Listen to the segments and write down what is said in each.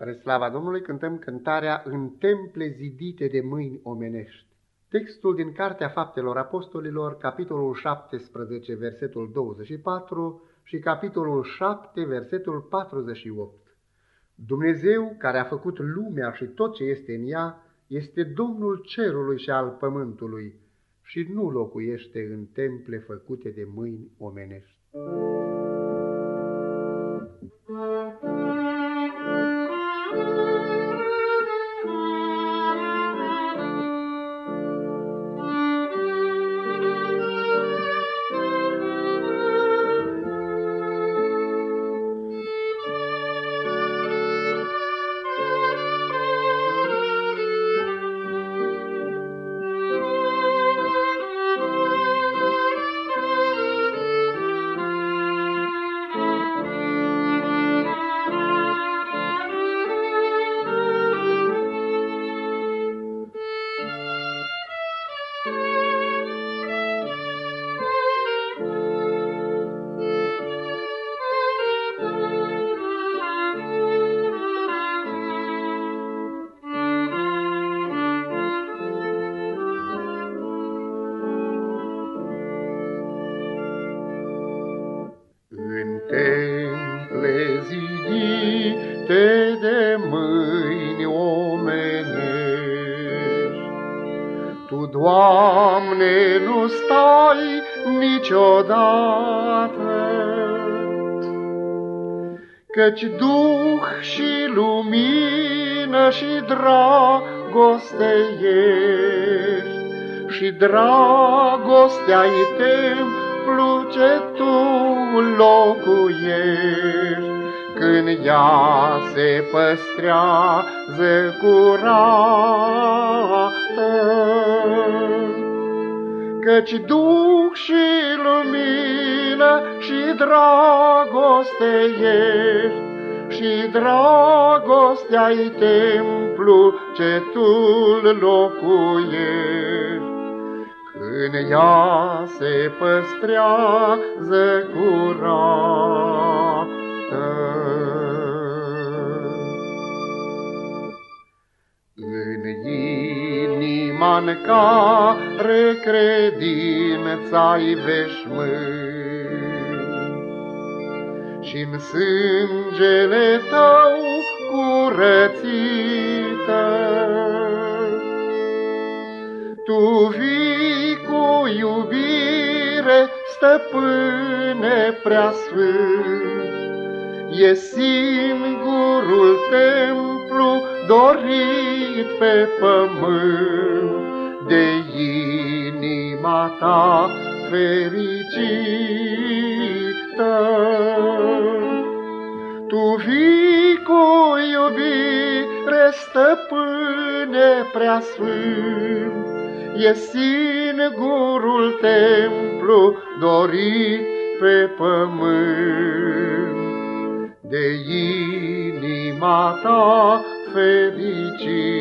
Spre slava Domnului cântăm cântarea În temple zidite de mâini omenești. Textul din Cartea Faptelor Apostolilor, capitolul 17, versetul 24 și capitolul 7, versetul 48. Dumnezeu, care a făcut lumea și tot ce este în ea, este Domnul cerului și al pământului și nu locuiește în temple făcute de mâini omenești. De mâini omenești. Tu, Doamne, nu stai niciodată, Căci Duh și lumină și dragoste ești, Și dragostea-i templu ce tu locuiești, când ea se păstrează curată. Căci duc și lumină și dragoste ești, și dragostea-i templu ce tu locuiești în ea se păstrează curată. În inima-n care credința-i veșmânt și-n sângele tău curățită, tu vii iubire, stăpâne preasfânt, E singurul templu dorit pe pământ. De inima ta fericită. Tu vii cu iubire, stăpâne preasfânt, e singurul templu dorit pe pământ de inima ta fericită.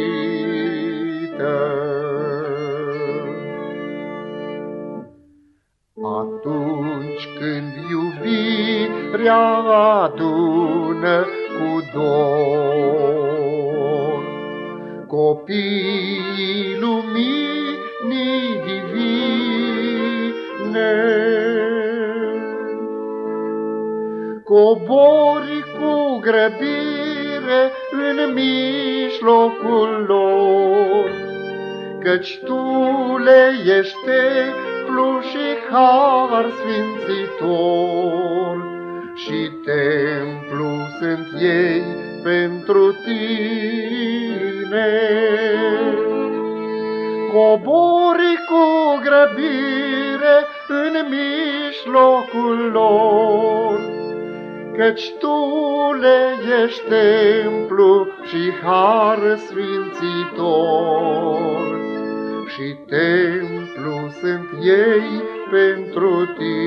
Atunci când iubirea adună cu dor, copiii lumii Cobori cu grăbire în mijlocul lor, Căci Tu le ești templu și har sfințitor, Și templu sunt ei pentru Tine. Cobori cu grăbire în mijlocul lor, Căci Tu le ești templu și har sfințitor, Și templu sunt ei pentru Tine.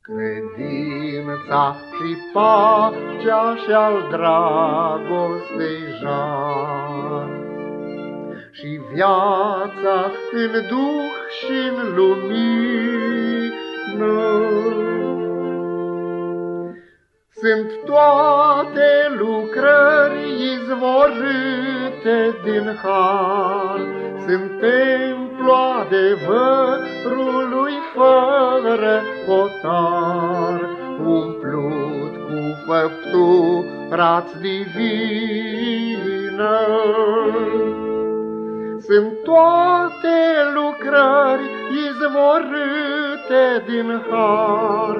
Credința și pacea și al dragostei jar, și viața în duh și în lumină. Sunt toate lucrări izvorâte din har, Sunt templu adevărului fără potar, Umplut cu făpturați divină. Sunt toate lucrări izvorâte din har,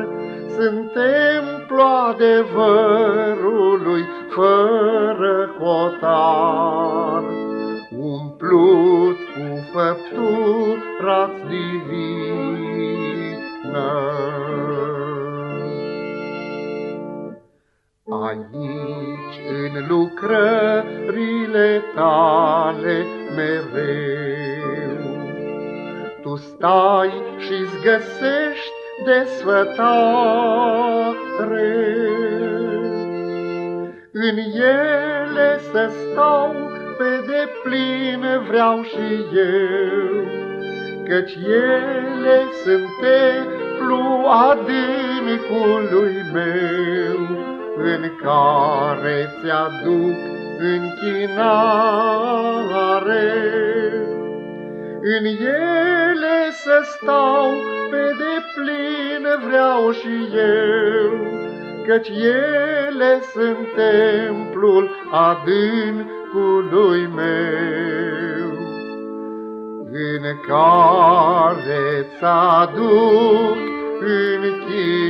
sunt templu adevărului fără cotar, umplut cu făpturați divină. Aici, în lucrările tale mereu, tu stai și-ți găsești desfătare. În ele să stau pe deplin vreau și eu, Căci ele sunt templu adâncului meu, În care ți-aduc închinare. În ele să stau pe deplin vreau și eu, Căci ele sunt templul adâncului meu, În care ți-aduc închinare.